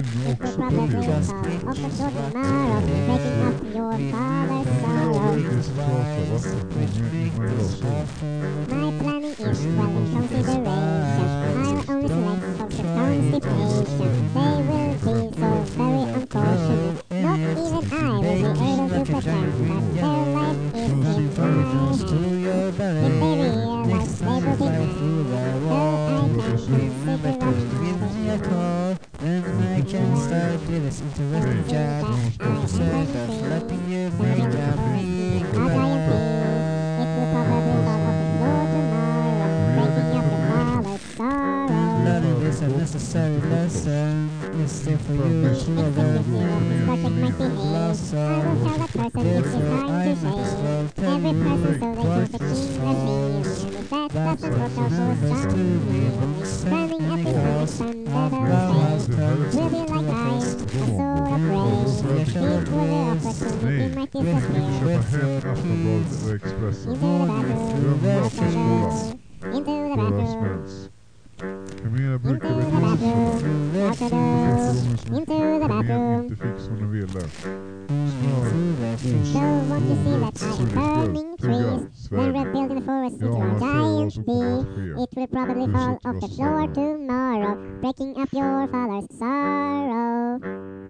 My planning is well in consideration. I'll only select with constipation. They will be so very unfortunate. Not even I will be able to pretend that their your belly. I can start to this interesting job. Instead of letting you make up me A giant tree, it will probably fall off the floor tomorrow, breaking up your father's sorrow. Learning is a necessary lesson. It's still for you to a learn. deal, project might behave. Lost I will tell that person it's your Therefore, time I well tell Every you person so they what use the this king as me. falls. And if that That's what for numbers to me. standing at the sun of under brown the house shade. comes Will be like I, I'm so afraid. Here's where the opportunity might Du kan disappear. köpa hem Aftonbladet eller Expressen. Into the bathroom, Glöm out att the skolan. door. Into the Vad bathroom, smälls. Camilla into brukar the väl bathroom, lyssna out the första door. gången som Into the inte fick ville. So won't you see that I am burning trees? Then red building the forest a man giant som kommer att bee. ske. It will probably fall off the floor tomorrow, breaking up your father's sorrow.